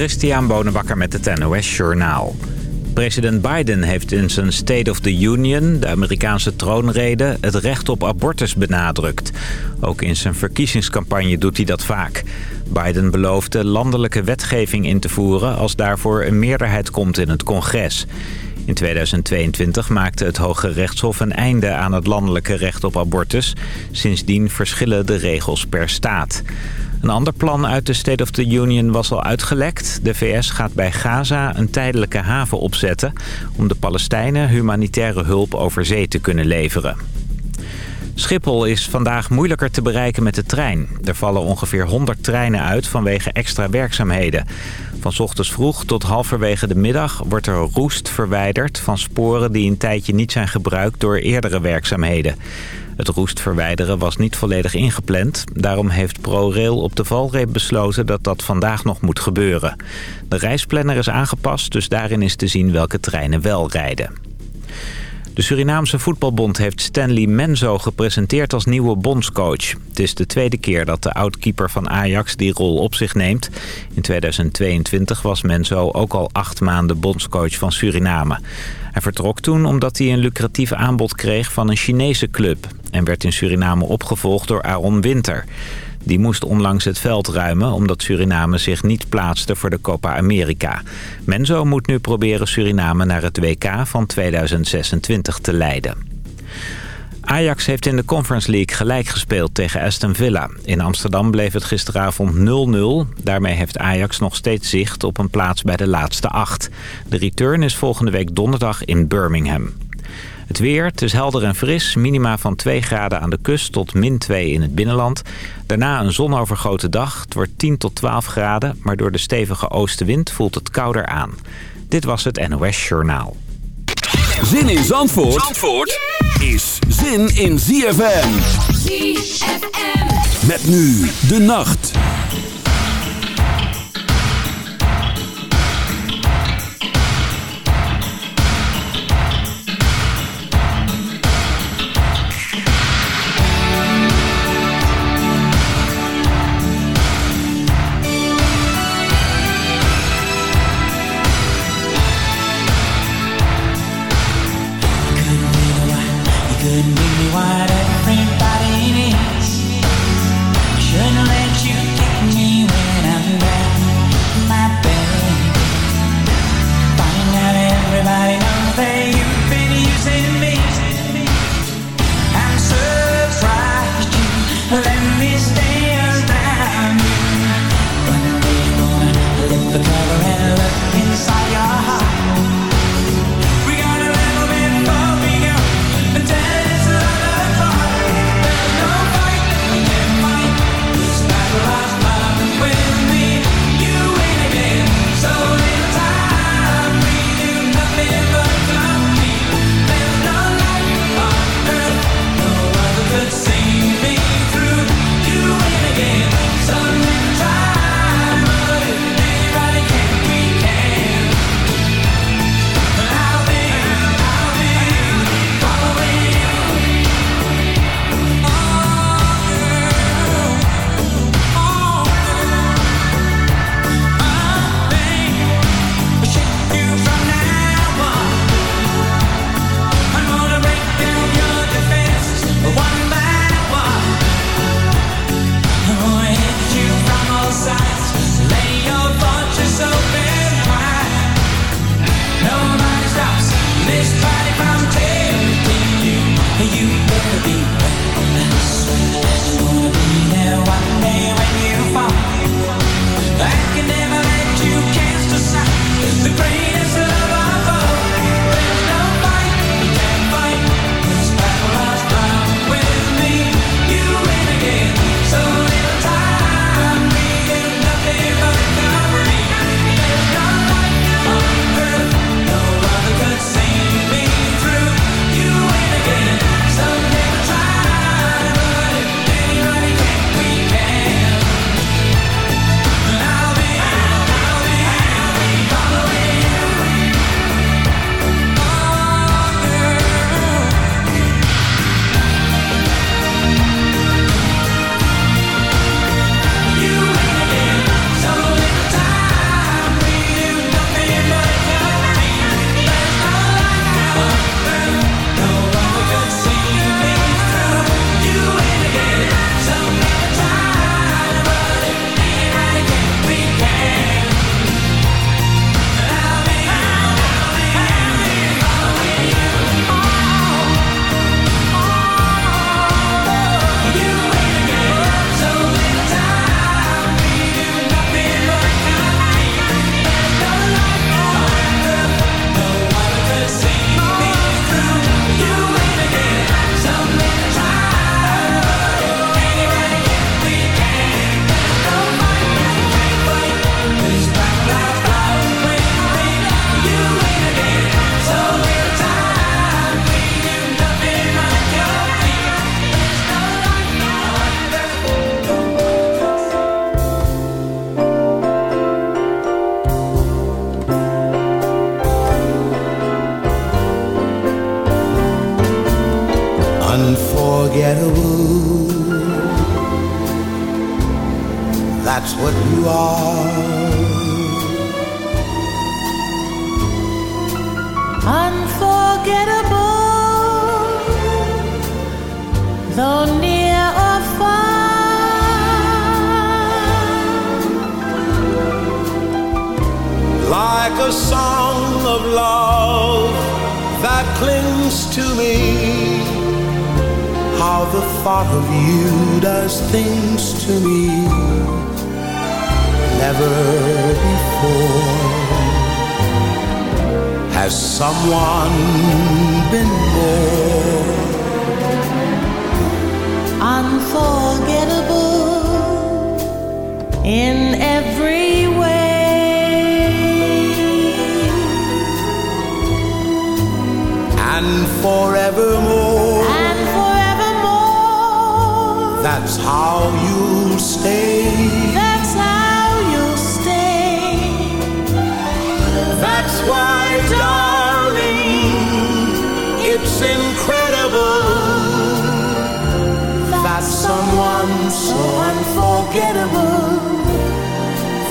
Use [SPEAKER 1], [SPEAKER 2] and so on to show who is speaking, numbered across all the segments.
[SPEAKER 1] Christian Bonenbakker met het NOS Journaal. President Biden heeft in zijn State of the Union, de Amerikaanse troonrede... het recht op abortus benadrukt. Ook in zijn verkiezingscampagne doet hij dat vaak. Biden beloofde landelijke wetgeving in te voeren... als daarvoor een meerderheid komt in het congres. In 2022 maakte het Hoge Rechtshof een einde aan het landelijke recht op abortus. Sindsdien verschillen de regels per staat. Een ander plan uit de State of the Union was al uitgelekt. De VS gaat bij Gaza een tijdelijke haven opzetten... om de Palestijnen humanitaire hulp over zee te kunnen leveren. Schiphol is vandaag moeilijker te bereiken met de trein. Er vallen ongeveer 100 treinen uit vanwege extra werkzaamheden. Van ochtends vroeg tot halverwege de middag wordt er roest verwijderd... van sporen die een tijdje niet zijn gebruikt door eerdere werkzaamheden. Het roest verwijderen was niet volledig ingepland. Daarom heeft ProRail op de valreep besloten dat dat vandaag nog moet gebeuren. De reisplanner is aangepast, dus daarin is te zien welke treinen wel rijden. De Surinaamse voetbalbond heeft Stanley Menzo gepresenteerd als nieuwe bondscoach. Het is de tweede keer dat de oudkeeper van Ajax die rol op zich neemt. In 2022 was Menzo ook al acht maanden bondscoach van Suriname. Hij vertrok toen omdat hij een lucratief aanbod kreeg van een Chinese club... en werd in Suriname opgevolgd door Aaron Winter. Die moest onlangs het veld ruimen omdat Suriname zich niet plaatste voor de Copa America. Menzo moet nu proberen Suriname naar het WK van 2026 te leiden. Ajax heeft in de Conference League gelijk gespeeld tegen Aston Villa. In Amsterdam bleef het gisteravond 0-0. Daarmee heeft Ajax nog steeds zicht op een plaats bij de laatste acht. De return is volgende week donderdag in Birmingham. Het weer, het is helder en fris. Minima van 2 graden aan de kust tot min 2 in het binnenland. Daarna een zonovergoten dag. Het wordt 10 tot 12 graden, maar door de stevige oostenwind voelt het kouder aan. Dit was het NOS Journaal.
[SPEAKER 2] Zin in Zandvoort, Zandvoort is zin in ZFM. ZFM. Met nu de nacht.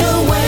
[SPEAKER 3] away.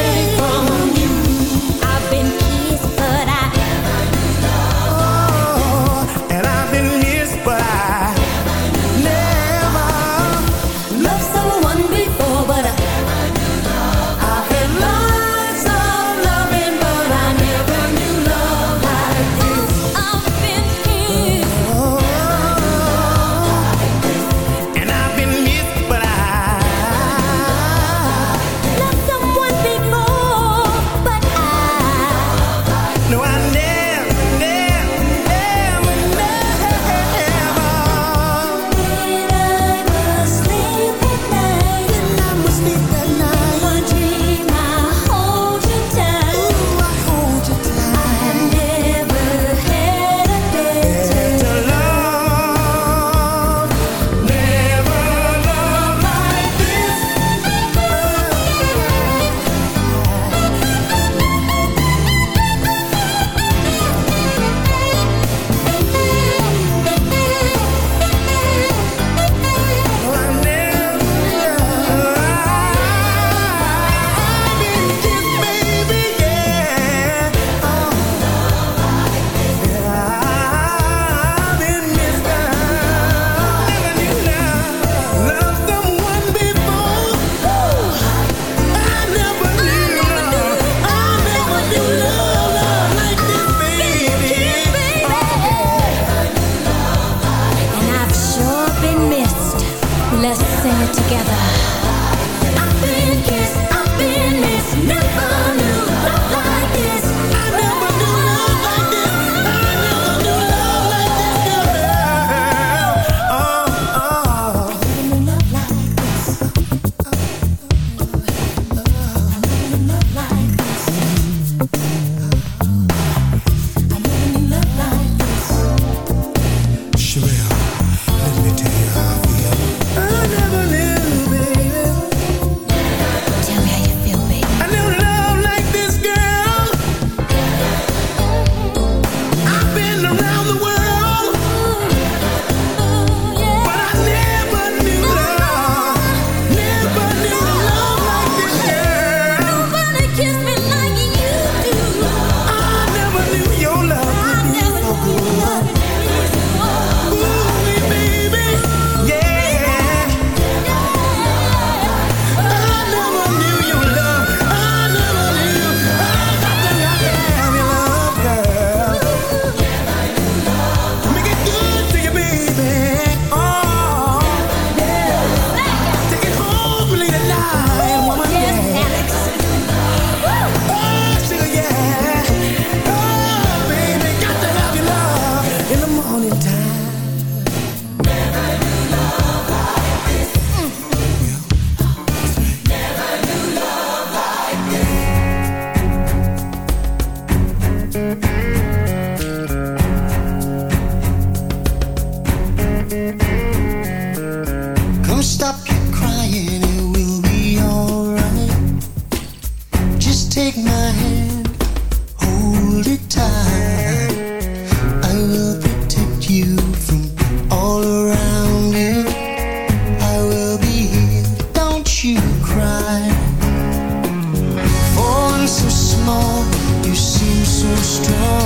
[SPEAKER 3] strong.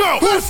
[SPEAKER 2] go. Let's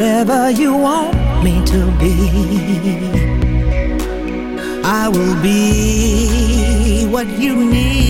[SPEAKER 4] whatever you want me to be. I will be what you need.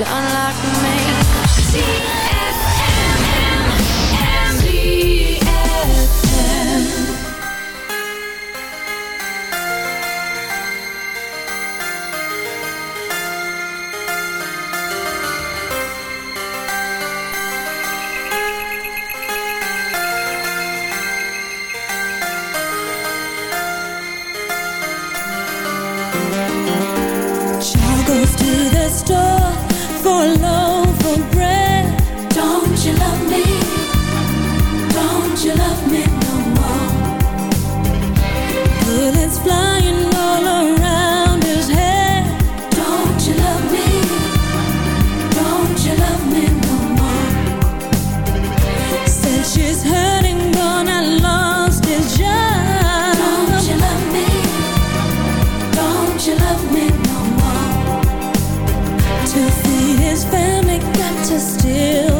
[SPEAKER 5] to unlock me.
[SPEAKER 6] this family got to steal.